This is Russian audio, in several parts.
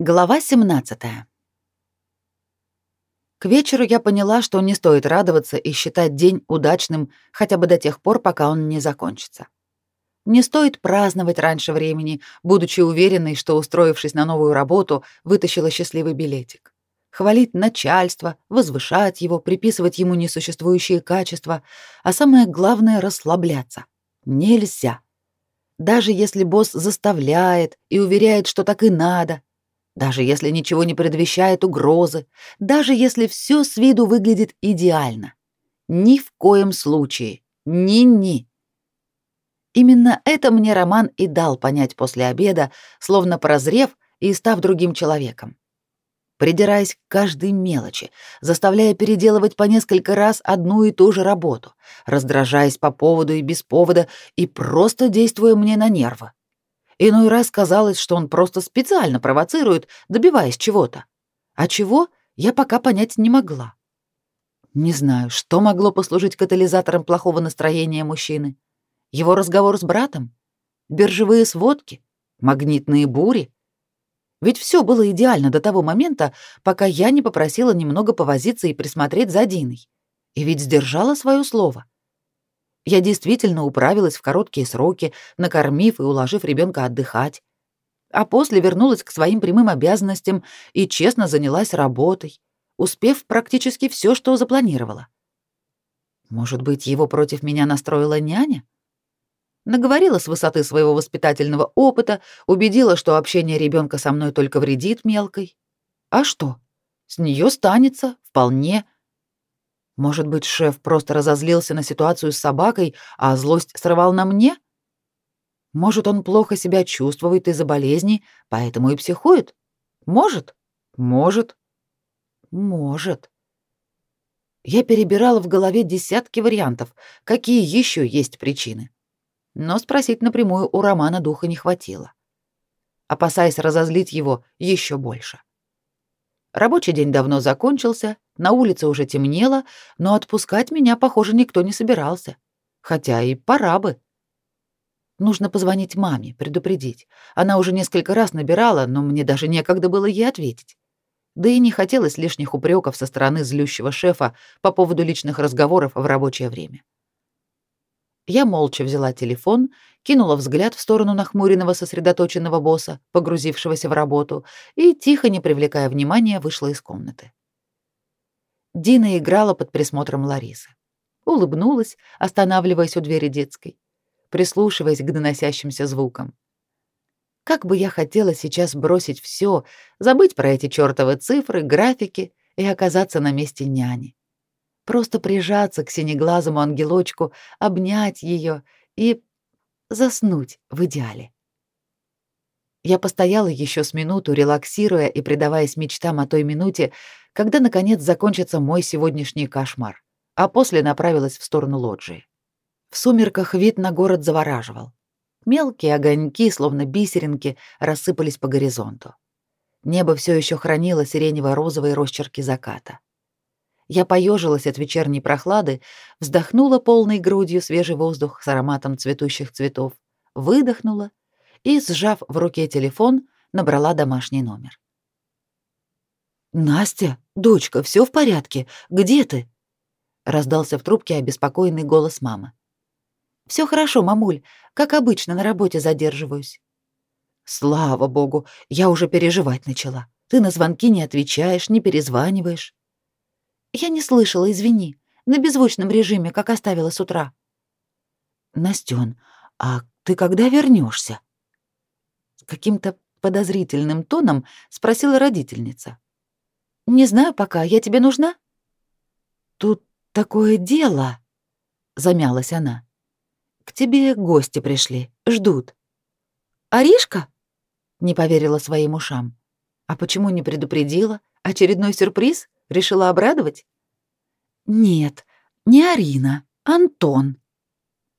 Глава 17. К вечеру я поняла, что не стоит радоваться и считать день удачным хотя бы до тех пор, пока он не закончится. Не стоит праздновать раньше времени, будучи уверенной, что, устроившись на новую работу, вытащила счастливый билетик. Хвалить начальство, возвышать его, приписывать ему несуществующие качества, а самое главное — расслабляться. Нельзя. Даже если босс заставляет и уверяет, что так и надо — даже если ничего не предвещает угрозы, даже если все с виду выглядит идеально. Ни в коем случае. Ни-ни. Именно это мне Роман и дал понять после обеда, словно прозрев и став другим человеком. Придираясь к каждой мелочи, заставляя переделывать по несколько раз одну и ту же работу, раздражаясь по поводу и без повода и просто действуя мне на нервы. Иной раз казалось, что он просто специально провоцирует, добиваясь чего-то. А чего, я пока понять не могла. Не знаю, что могло послужить катализатором плохого настроения мужчины. Его разговор с братом? Биржевые сводки? Магнитные бури? Ведь все было идеально до того момента, пока я не попросила немного повозиться и присмотреть за Диной. И ведь сдержала свое слово. Я действительно управилась в короткие сроки, накормив и уложив ребенка отдыхать. А после вернулась к своим прямым обязанностям и честно занялась работой, успев практически все, что запланировала. Может быть, его против меня настроила няня? Наговорила с высоты своего воспитательного опыта, убедила, что общение ребенка со мной только вредит мелкой. А что? С нее станется, вполне. Может быть, шеф просто разозлился на ситуацию с собакой, а злость срывал на мне? Может, он плохо себя чувствует из-за болезни, поэтому и психует? Может? Может. Может. Я перебирала в голове десятки вариантов, какие еще есть причины. Но спросить напрямую у Романа духа не хватило. Опасаясь разозлить его еще больше. Рабочий день давно закончился, на улице уже темнело, но отпускать меня, похоже, никто не собирался. Хотя и пора бы. Нужно позвонить маме, предупредить. Она уже несколько раз набирала, но мне даже некогда было ей ответить. Да и не хотелось лишних упреков со стороны злющего шефа по поводу личных разговоров в рабочее время. Я молча взяла телефон, кинула взгляд в сторону нахмуренного сосредоточенного босса, погрузившегося в работу, и, тихо, не привлекая внимания, вышла из комнаты. Дина играла под присмотром Ларисы. Улыбнулась, останавливаясь у двери детской, прислушиваясь к доносящимся звукам. Как бы я хотела сейчас бросить все, забыть про эти чёртовы цифры, графики и оказаться на месте няни. Просто прижаться к синеглазому ангелочку, обнять ее и заснуть в идеале. Я постояла еще с минуту, релаксируя и предаваясь мечтам о той минуте, когда наконец закончится мой сегодняшний кошмар, а после направилась в сторону лоджии. В сумерках вид на город завораживал. Мелкие огоньки, словно бисеринки, рассыпались по горизонту. Небо все еще хранило сиренево-розовые росчерки заката. Я поежилась от вечерней прохлады, вздохнула полной грудью свежий воздух с ароматом цветущих цветов, выдохнула и, сжав в руке телефон, набрала домашний номер. «Настя, дочка, все в порядке? Где ты?» — раздался в трубке обеспокоенный голос мамы. Все хорошо, мамуль, как обычно на работе задерживаюсь». «Слава богу, я уже переживать начала. Ты на звонки не отвечаешь, не перезваниваешь». Я не слышала, извини. На беззвучном режиме, как оставила с утра. Настён, а ты когда вернешься? Каким-то подозрительным тоном спросила родительница. Не знаю пока, я тебе нужна? Тут такое дело, замялась она. К тебе гости пришли, ждут. Аришка? Не поверила своим ушам. А почему не предупредила? Очередной сюрприз? Решила обрадовать? Нет, не Арина, Антон.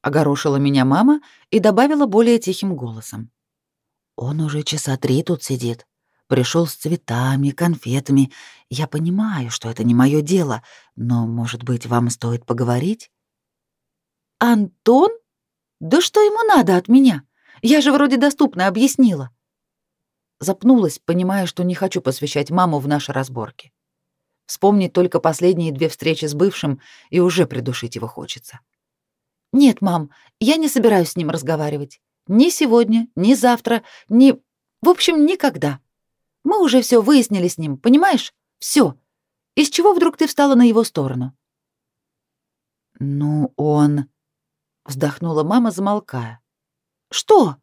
Огорошила меня мама и добавила более тихим голосом. Он уже часа три тут сидит. Пришел с цветами, конфетами. Я понимаю, что это не мое дело, но, может быть, вам стоит поговорить? Антон? Да что ему надо от меня? Я же вроде доступно объяснила. Запнулась, понимая, что не хочу посвящать маму в наши разборки. Вспомнить только последние две встречи с бывшим, и уже придушить его хочется. «Нет, мам, я не собираюсь с ним разговаривать. Ни сегодня, ни завтра, ни... В общем, никогда. Мы уже все выяснили с ним, понимаешь? Все. Из чего вдруг ты встала на его сторону?» «Ну, он...» — вздохнула мама, замолкая. «Что?»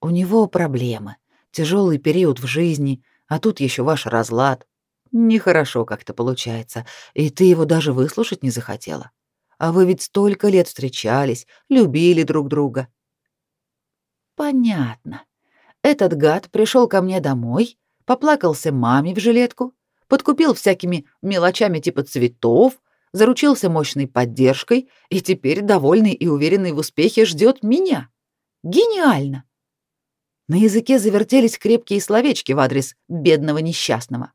«У него проблемы. Тяжелый период в жизни, а тут еще ваш разлад. Нехорошо как-то получается, и ты его даже выслушать не захотела. А вы ведь столько лет встречались, любили друг друга. Понятно. Этот гад пришел ко мне домой, поплакался маме в жилетку, подкупил всякими мелочами типа цветов, заручился мощной поддержкой и теперь, довольный и уверенный в успехе, ждет меня. Гениально! На языке завертелись крепкие словечки в адрес бедного несчастного.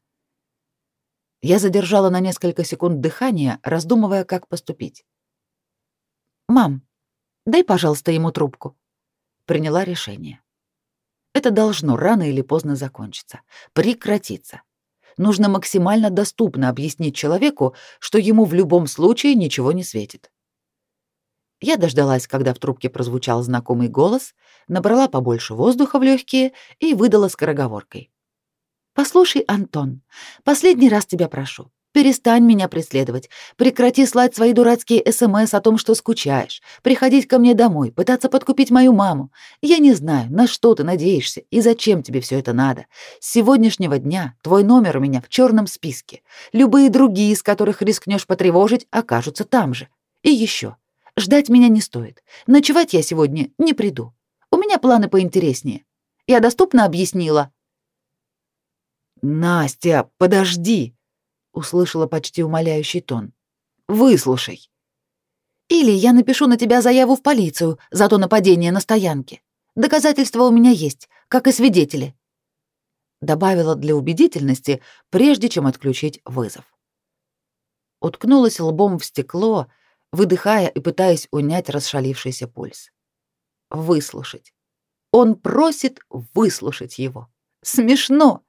Я задержала на несколько секунд дыхание, раздумывая, как поступить. «Мам, дай, пожалуйста, ему трубку». Приняла решение. Это должно рано или поздно закончиться, прекратиться. Нужно максимально доступно объяснить человеку, что ему в любом случае ничего не светит. Я дождалась, когда в трубке прозвучал знакомый голос, набрала побольше воздуха в легкие и выдала скороговоркой. Послушай, Антон, последний раз тебя прошу. Перестань меня преследовать. Прекрати слать свои дурацкие СМС о том, что скучаешь. Приходить ко мне домой, пытаться подкупить мою маму. Я не знаю, на что ты надеешься и зачем тебе все это надо. С сегодняшнего дня твой номер у меня в черном списке. Любые другие, из которых рискнешь потревожить, окажутся там же. И еще. Ждать меня не стоит. Ночевать я сегодня не приду. У меня планы поинтереснее. Я доступно объяснила. «Настя, подожди!» — услышала почти умоляющий тон. «Выслушай». «Или я напишу на тебя заяву в полицию за то нападение на стоянке. Доказательства у меня есть, как и свидетели». Добавила для убедительности, прежде чем отключить вызов. Уткнулась лбом в стекло, выдыхая и пытаясь унять расшалившийся пульс. Выслушать. Он просит выслушать его. Смешно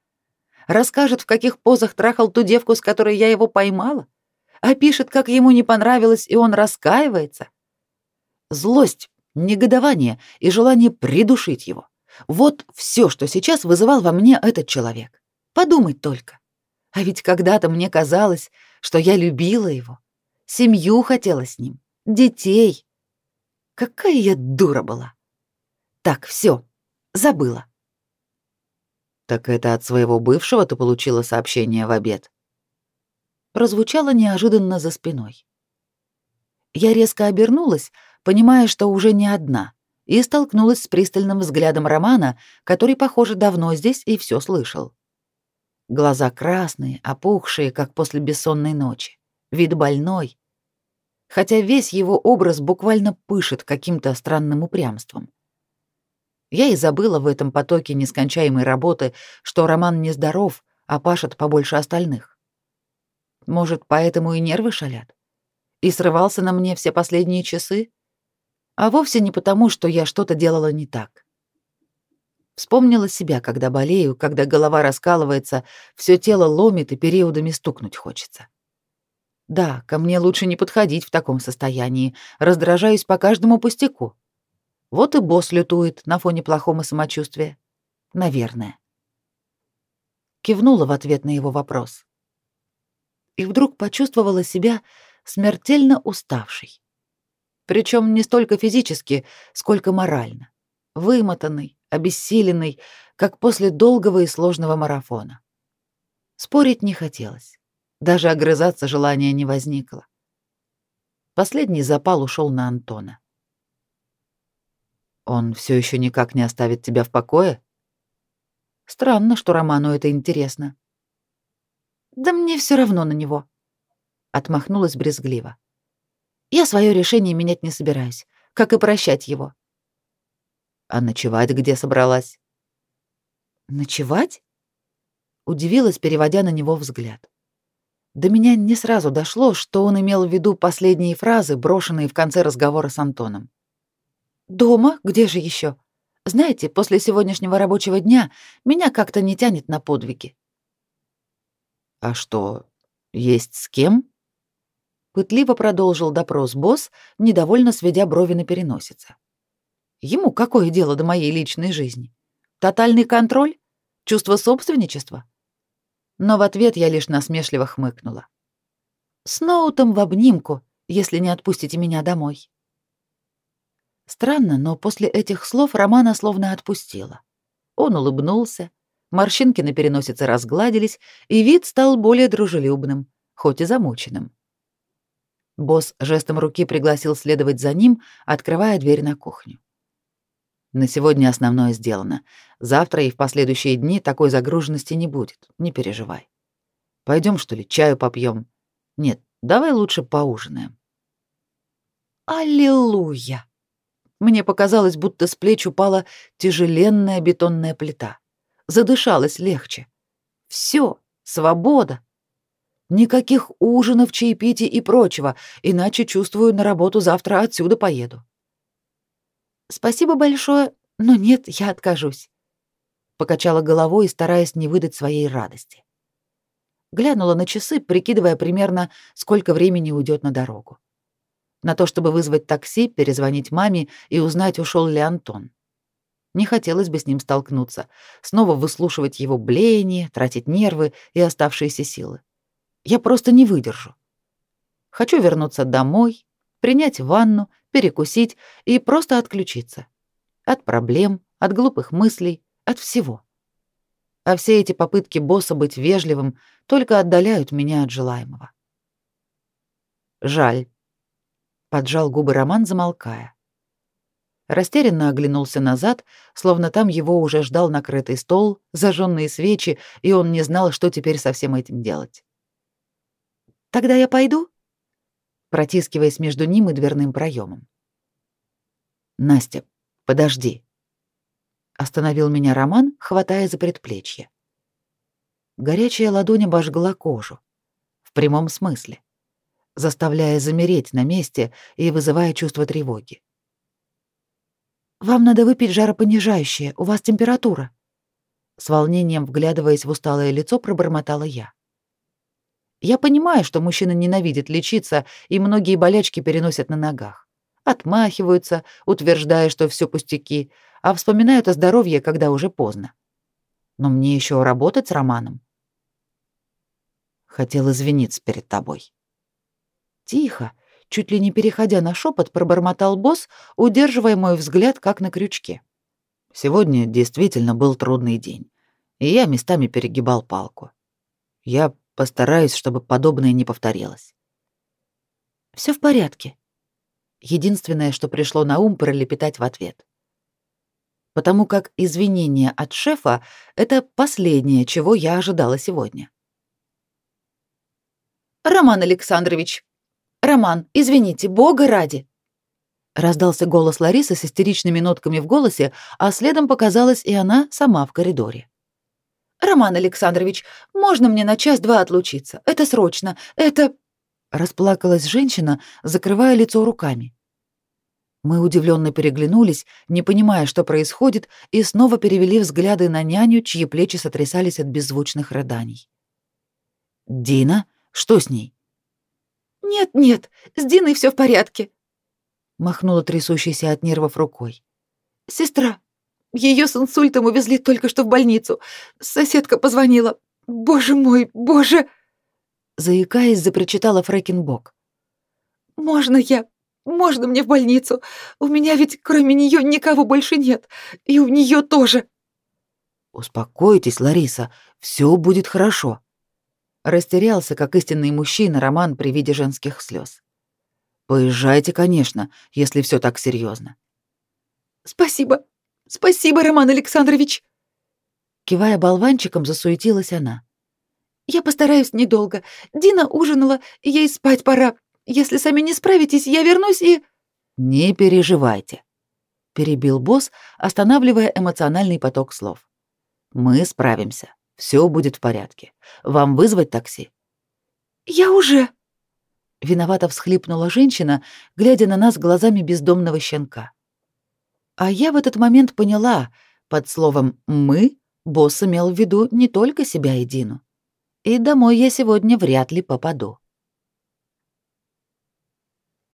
расскажет, в каких позах трахал ту девку, с которой я его поймала, опишет, как ему не понравилось, и он раскаивается. Злость, негодование и желание придушить его. Вот все, что сейчас вызывал во мне этот человек. Подумать только. А ведь когда-то мне казалось, что я любила его. Семью хотела с ним, детей. Какая я дура была. Так, все, забыла. «Так это от своего бывшего ты получила сообщение в обед?» Прозвучало неожиданно за спиной. Я резко обернулась, понимая, что уже не одна, и столкнулась с пристальным взглядом Романа, который, похоже, давно здесь и все слышал. Глаза красные, опухшие, как после бессонной ночи. Вид больной. Хотя весь его образ буквально пышет каким-то странным упрямством. Я и забыла в этом потоке нескончаемой работы, что Роман нездоров, а пашет побольше остальных. Может, поэтому и нервы шалят? И срывался на мне все последние часы? А вовсе не потому, что я что-то делала не так. Вспомнила себя, когда болею, когда голова раскалывается, все тело ломит и периодами стукнуть хочется. Да, ко мне лучше не подходить в таком состоянии, раздражаюсь по каждому пустяку. Вот и босс лютует на фоне плохого самочувствия. Наверное. Кивнула в ответ на его вопрос. И вдруг почувствовала себя смертельно уставшей. Причем не столько физически, сколько морально. Вымотанной, обессиленной, как после долгого и сложного марафона. Спорить не хотелось. Даже огрызаться желания не возникло. Последний запал ушел на Антона. Он все еще никак не оставит тебя в покое? Странно, что Роману это интересно. Да мне все равно на него, отмахнулась брезгливо. Я свое решение менять не собираюсь, как и прощать его. А ночевать где собралась? Ночевать? Удивилась, переводя на него взгляд. До меня не сразу дошло, что он имел в виду последние фразы, брошенные в конце разговора с Антоном. Дома? Где же еще? Знаете, после сегодняшнего рабочего дня меня как-то не тянет на подвиги. А что, есть с кем? Пытливо продолжил допрос босс, недовольно сведя брови на переносице. Ему какое дело до моей личной жизни? Тотальный контроль? Чувство собственничества? Но в ответ я лишь насмешливо хмыкнула. С Ноутом в обнимку, если не отпустите меня домой. Странно, но после этих слов Романа словно отпустила. Он улыбнулся, морщинки на переносице разгладились, и вид стал более дружелюбным, хоть и замученным. Босс жестом руки пригласил следовать за ним, открывая дверь на кухню. На сегодня основное сделано. Завтра и в последующие дни такой загруженности не будет, не переживай. Пойдем что ли, чаю попьем? Нет, давай лучше поужинаем. Аллилуйя! Мне показалось, будто с плеч упала тяжеленная бетонная плита. Задышалось легче. Все, свобода. Никаких ужинов, чаепитий и прочего, иначе, чувствую, на работу завтра отсюда поеду. Спасибо большое, но нет, я откажусь. Покачала головой, стараясь не выдать своей радости. Глянула на часы, прикидывая примерно, сколько времени уйдет на дорогу на то, чтобы вызвать такси, перезвонить маме и узнать, ушел ли Антон. Не хотелось бы с ним столкнуться, снова выслушивать его блеяние, тратить нервы и оставшиеся силы. Я просто не выдержу. Хочу вернуться домой, принять ванну, перекусить и просто отключиться. От проблем, от глупых мыслей, от всего. А все эти попытки босса быть вежливым только отдаляют меня от желаемого. Жаль, поджал губы Роман, замолкая. Растерянно оглянулся назад, словно там его уже ждал накрытый стол, зажженные свечи, и он не знал, что теперь со всем этим делать. «Тогда я пойду?» протискиваясь между ним и дверным проемом. «Настя, подожди!» Остановил меня Роман, хватая за предплечье. Горячая ладонь обожгла кожу. В прямом смысле заставляя замереть на месте и вызывая чувство тревоги. «Вам надо выпить жаропонижающее, у вас температура», с волнением вглядываясь в усталое лицо, пробормотала я. Я понимаю, что мужчина ненавидит лечиться, и многие болячки переносят на ногах. Отмахиваются, утверждая, что все пустяки, а вспоминают о здоровье, когда уже поздно. Но мне еще работать с Романом. Хотел извиниться перед тобой. Тихо, чуть ли не переходя на шепот, пробормотал босс, удерживая мой взгляд как на крючке. Сегодня действительно был трудный день, и я местами перегибал палку. Я постараюсь, чтобы подобное не повторилось. Все в порядке. Единственное, что пришло на ум, пролепетать в ответ. Потому как извинения от шефа — это последнее, чего я ожидала сегодня. «Роман Александрович, «Роман, извините, бога ради!» Раздался голос Ларисы с истеричными нотками в голосе, а следом показалась и она сама в коридоре. «Роман Александрович, можно мне на час-два отлучиться? Это срочно, это...» Расплакалась женщина, закрывая лицо руками. Мы удивленно переглянулись, не понимая, что происходит, и снова перевели взгляды на няню, чьи плечи сотрясались от беззвучных рыданий. «Дина? Что с ней?» «Нет-нет, с Диной все в порядке», — махнула трясущейся от нервов рукой. «Сестра, ее с инсультом увезли только что в больницу. Соседка позвонила. Боже мой, боже!» Заикаясь, запричитала Фрэкинбок. «Можно я? Можно мне в больницу? У меня ведь кроме нее никого больше нет. И у нее тоже». «Успокойтесь, Лариса, все будет хорошо», Растерялся, как истинный мужчина, Роман при виде женских слез. Поезжайте, конечно, если все так серьезно. Спасибо. Спасибо, Роман Александрович. Кивая болванчиком, засуетилась она. Я постараюсь недолго. Дина ужинала, ей спать пора. Если сами не справитесь, я вернусь и Не переживайте, перебил босс, останавливая эмоциональный поток слов. Мы справимся. Все будет в порядке. Вам вызвать такси? Я уже. Виновато всхлипнула женщина, глядя на нас глазами бездомного щенка. А я в этот момент поняла, под словом «мы» босс имел в виду не только себя и Дину. И домой я сегодня вряд ли попаду.